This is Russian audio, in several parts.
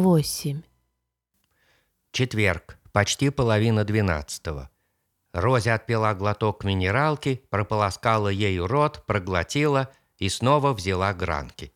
восемь. Четверг, почти половина двенадцатого. Рози отпила глоток минералки, прополоскала ею рот, проглотила и снова взяла гранки.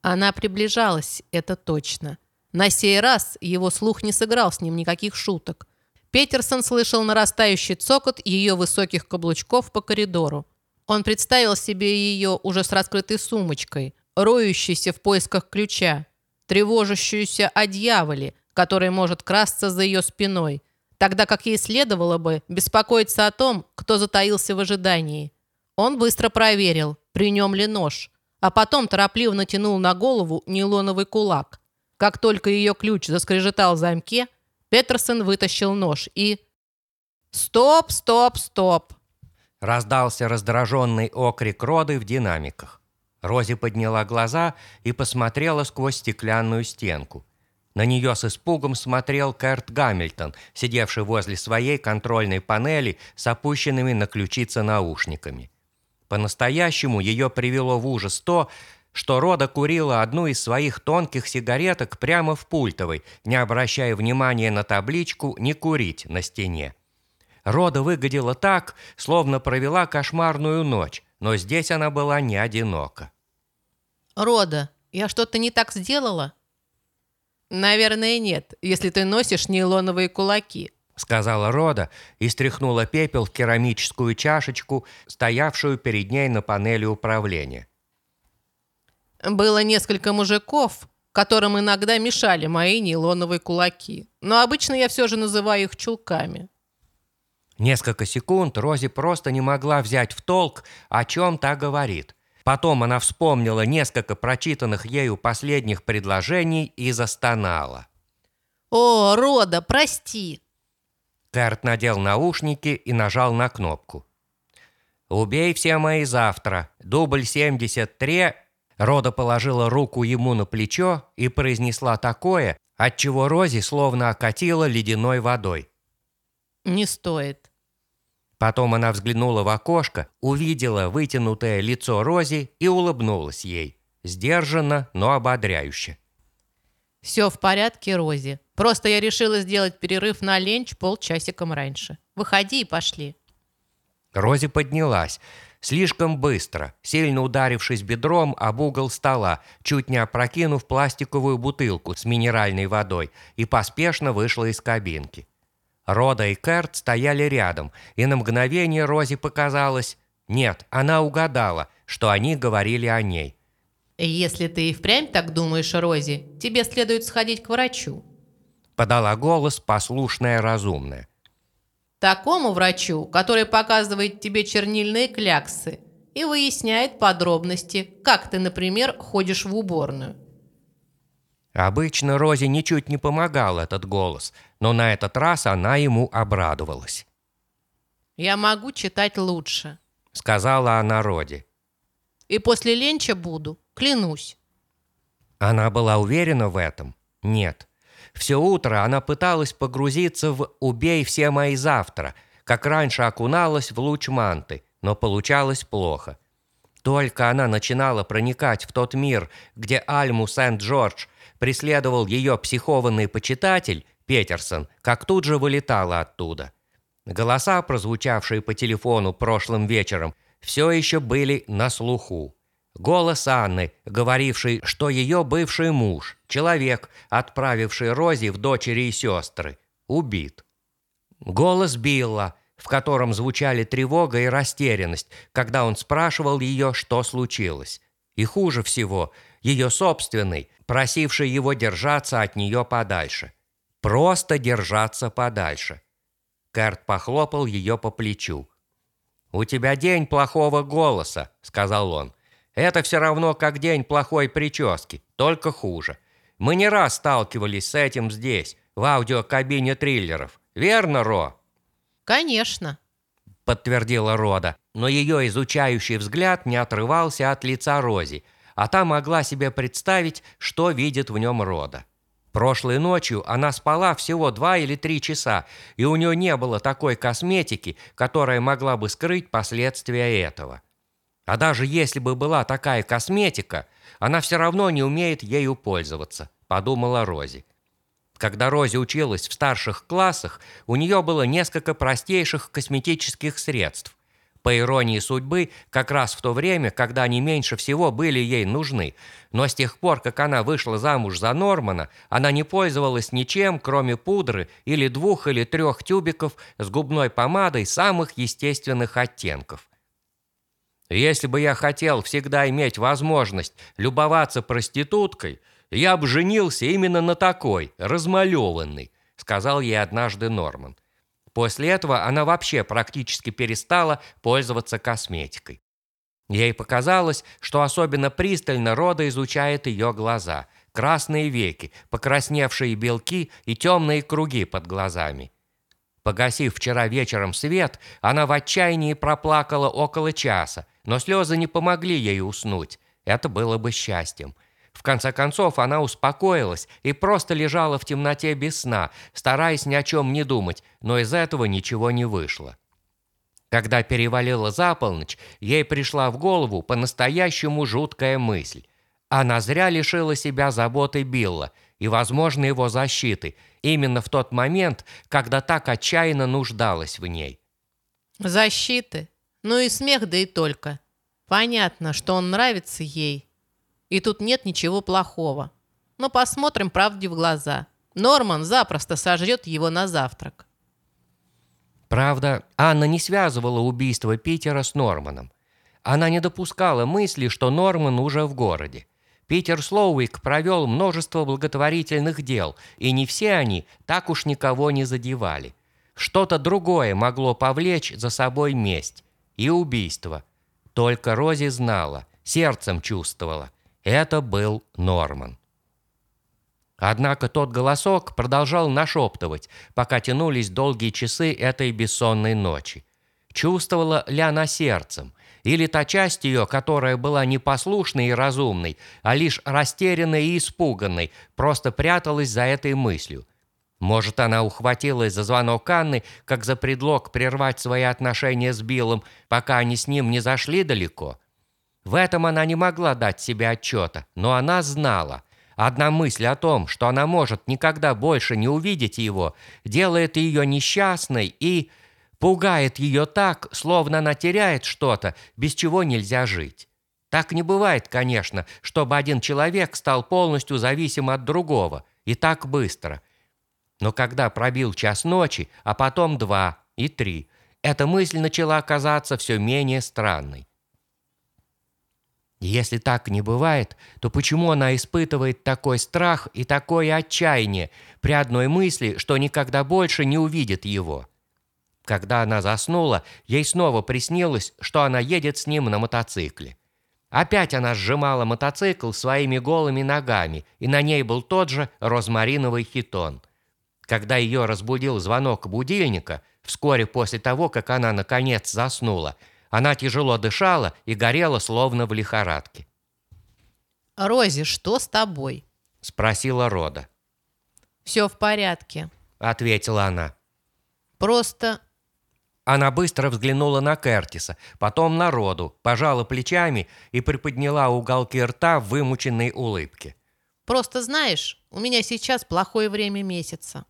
Она приближалась, это точно. На сей раз его слух не сыграл с ним никаких шуток. Петерсон слышал нарастающий цокот ее высоких каблучков по коридору. Он представил себе ее уже с раскрытой сумочкой, роющейся в поисках ключа, тревожащуюся о дьяволе, который может красться за ее спиной, тогда как ей следовало бы беспокоиться о том, кто затаился в ожидании. Он быстро проверил, при нем ли нож, а потом торопливо натянул на голову нейлоновый кулак. Как только ее ключ заскрежетал в замке, Петерсон вытащил нож и... «Стоп, стоп, стоп!» Раздался раздраженный окрик Роды в динамиках. Рози подняла глаза и посмотрела сквозь стеклянную стенку. На нее с испугом смотрел Кэрт Гамильтон, сидевший возле своей контрольной панели с опущенными на ключицы наушниками. По-настоящему ее привело в ужас то, что Рода курила одну из своих тонких сигареток прямо в пультовой, не обращая внимания на табличку «Не курить» на стене. Рода выглядела так, словно провела кошмарную ночь, но здесь она была не одинока. «Рода, я что-то не так сделала?» «Наверное, нет, если ты носишь нейлоновые кулаки», сказала Рода и стряхнула пепел в керамическую чашечку, стоявшую перед ней на панели управления. «Было несколько мужиков, которым иногда мешали мои нейлоновые кулаки, но обычно я все же называю их чулками». Несколько секунд Рози просто не могла взять в толк, о чем та говорит. Потом она вспомнила несколько прочитанных ею последних предложений и застонала. «О, Рода, прости!» Кэрт надел наушники и нажал на кнопку. «Убей все мои завтра. Дубль 73». Рода положила руку ему на плечо и произнесла такое, от чего Рози словно окатила ледяной водой. «Не стоит». Потом она взглянула в окошко, увидела вытянутое лицо Рози и улыбнулась ей. Сдержанно, но ободряюще. «Все в порядке, Рози. Просто я решила сделать перерыв на ленч полчасиком раньше. Выходи и пошли». Рози поднялась. Слишком быстро, сильно ударившись бедром об угол стола, чуть не опрокинув пластиковую бутылку с минеральной водой, и поспешно вышла из кабинки. Рода и Керт стояли рядом, и на мгновение Рози показалось... Нет, она угадала, что они говорили о ней. «Если ты и впрямь так думаешь, Рози, тебе следует сходить к врачу», подала голос послушная разумная. Такому врачу, который показывает тебе чернильные кляксы и выясняет подробности, как ты, например, ходишь в уборную. Обычно Розе ничуть не помогал этот голос, но на этот раз она ему обрадовалась. «Я могу читать лучше», — сказала она Роде. «И после ленча буду, клянусь». Она была уверена в этом? Нет. Все утро она пыталась погрузиться в «убей все мои завтра», как раньше окуналась в луч манты, но получалось плохо. Только она начинала проникать в тот мир, где Альму Сент-Джордж преследовал ее психованный почитатель, Петерсон, как тут же вылетала оттуда. Голоса, прозвучавшие по телефону прошлым вечером, все еще были на слуху. Голос Анны, говоривший, что ее бывший муж, человек, отправивший Рози в дочери и сестры, убит. Голос Билла, в котором звучали тревога и растерянность, когда он спрашивал ее, что случилось. И хуже всего, ее собственный, просивший его держаться от нее подальше. Просто держаться подальше. Кэрт похлопал ее по плечу. «У тебя день плохого голоса», — сказал он. Это все равно как день плохой прически, только хуже. Мы не раз сталкивались с этим здесь, в аудиокабине триллеров. Верно, Ро? Конечно, подтвердила Рода, но ее изучающий взгляд не отрывался от лица Рози, а та могла себе представить, что видит в нем Рода. Прошлой ночью она спала всего два или три часа, и у нее не было такой косметики, которая могла бы скрыть последствия этого. А даже если бы была такая косметика, она все равно не умеет ею пользоваться, подумала Рози. Когда Рози училась в старших классах, у нее было несколько простейших косметических средств. По иронии судьбы, как раз в то время, когда они меньше всего были ей нужны. Но с тех пор, как она вышла замуж за Нормана, она не пользовалась ничем, кроме пудры или двух или трех тюбиков с губной помадой самых естественных оттенков. Если бы я хотел всегда иметь возможность любоваться проституткой, я бы женился именно на такой, размалеванной, сказал ей однажды Норман. После этого она вообще практически перестала пользоваться косметикой. Ей показалось, что особенно пристально Рода изучает ее глаза, красные веки, покрасневшие белки и темные круги под глазами. Погасив вчера вечером свет, она в отчаянии проплакала около часа, но слезы не помогли ей уснуть. Это было бы счастьем. В конце концов, она успокоилась и просто лежала в темноте без сна, стараясь ни о чем не думать, но из этого ничего не вышло. Когда перевалила за полночь, ей пришла в голову по-настоящему жуткая мысль. Она зря лишила себя заботы Билла и, возможно, его защиты, именно в тот момент, когда так отчаянно нуждалась в ней. Защиты? Ну и смех, да и только. Понятно, что он нравится ей, и тут нет ничего плохого. Но посмотрим правде в глаза. Норман запросто сожрет его на завтрак. Правда, Анна не связывала убийство Питера с Норманом. Она не допускала мысли, что Норман уже в городе. Питер Слоуик провел множество благотворительных дел, и не все они так уж никого не задевали. Что-то другое могло повлечь за собой месть и убийство. Только Рози знала, сердцем чувствовала – это был Норман. Однако тот голосок продолжал нашептывать, пока тянулись долгие часы этой бессонной ночи. Чувствовала ли она сердцем, или та часть ее, которая была непослушной и разумной, а лишь растерянной и испуганной, просто пряталась за этой мыслью. Может, она ухватилась за звонок Анны, как за предлог прервать свои отношения с Биллом, пока они с ним не зашли далеко? В этом она не могла дать себе отчета, но она знала. Одна мысль о том, что она может никогда больше не увидеть его, делает ее несчастной и пугает ее так, словно она теряет что-то, без чего нельзя жить. Так не бывает, конечно, чтобы один человек стал полностью зависим от другого, и так быстро. Но когда пробил час ночи, а потом два и три, эта мысль начала казаться все менее странной. Если так не бывает, то почему она испытывает такой страх и такое отчаяние при одной мысли, что никогда больше не увидит его? Когда она заснула, ей снова приснилось, что она едет с ним на мотоцикле. Опять она сжимала мотоцикл своими голыми ногами, и на ней был тот же розмариновый хитон. Когда ее разбудил звонок будильника, вскоре после того, как она наконец заснула, она тяжело дышала и горела, словно в лихорадке. «Рози, что с тобой?» – спросила Рода. «Все в порядке», – ответила она. «Просто...» Она быстро взглянула на Кертиса, потом на Роду, пожала плечами и приподняла уголки рта в вымученной улыбке. «Просто знаешь, у меня сейчас плохое время месяца».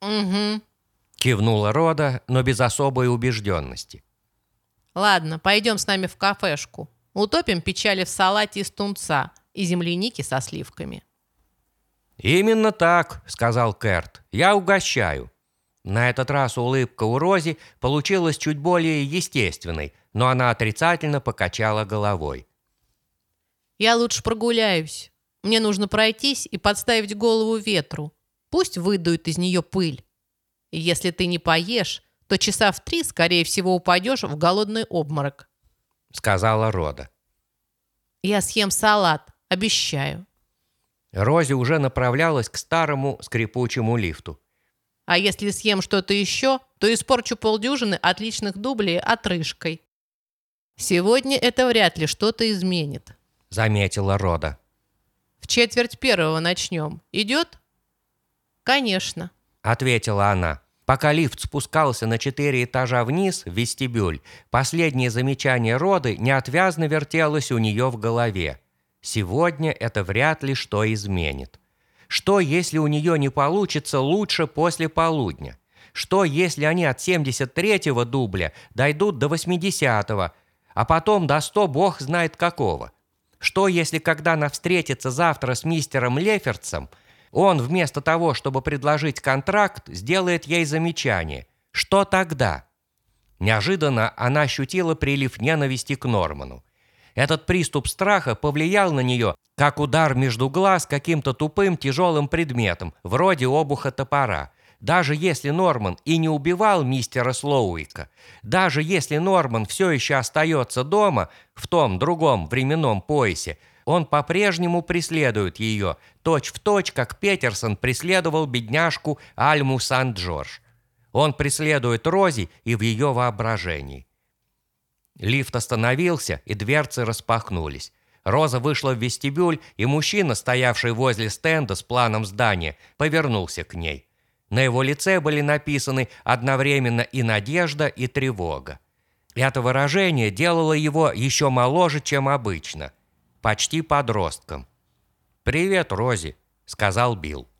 «Угу», – кивнула Рода, но без особой убежденности. Ладно, пойдем с нами в кафешку. Утопим печали в салате из тунца и земляники со сливками». «Именно так», — сказал Керт. «Я угощаю». На этот раз улыбка у Рози получилась чуть более естественной, но она отрицательно покачала головой. «Я лучше прогуляюсь. Мне нужно пройтись и подставить голову ветру. Пусть выдует из нее пыль. Если ты не поешь, то часа в три, скорее всего, упадешь в голодный обморок», — сказала Рода. «Я съем салат, обещаю». Рози уже направлялась к старому скрипучему лифту. «А если съем что-то еще, то испорчу полдюжины отличных дублей отрыжкой. Сегодня это вряд ли что-то изменит», — заметила Рода. «В четверть первого начнем. Идет?» «Конечно», — ответила она. Пока лифт спускался на четыре этажа вниз, в вестибюль, последнее замечание Роды неотвязно вертелось у нее в голове. Сегодня это вряд ли что изменит. Что, если у нее не получится лучше после полудня? Что, если они от 73-го дубля дойдут до 80-го, а потом до 100 бог знает какого? Что, если когда она встретится завтра с мистером Леферцем, он вместо того, чтобы предложить контракт, сделает ей замечание? Что тогда? Неожиданно она ощутила прилив ненависти к Норману. Этот приступ страха повлиял на нее, как удар между глаз каким-то тупым тяжелым предметом, вроде обуха топора. Даже если Норман и не убивал мистера Слоуика, даже если Норман все еще остается дома, в том другом временном поясе, он по-прежнему преследует ее, точь-в-точь, как Петерсон преследовал бедняжку Альму Сан-Джордж. Он преследует Рози и в ее воображении. Лифт остановился, и дверцы распахнулись. Роза вышла в вестибюль, и мужчина, стоявший возле стенда с планом здания, повернулся к ней. На его лице были написаны одновременно и надежда, и тревога. Это выражение делало его еще моложе, чем обычно, почти подростком. «Привет, Рози», — сказал Билл.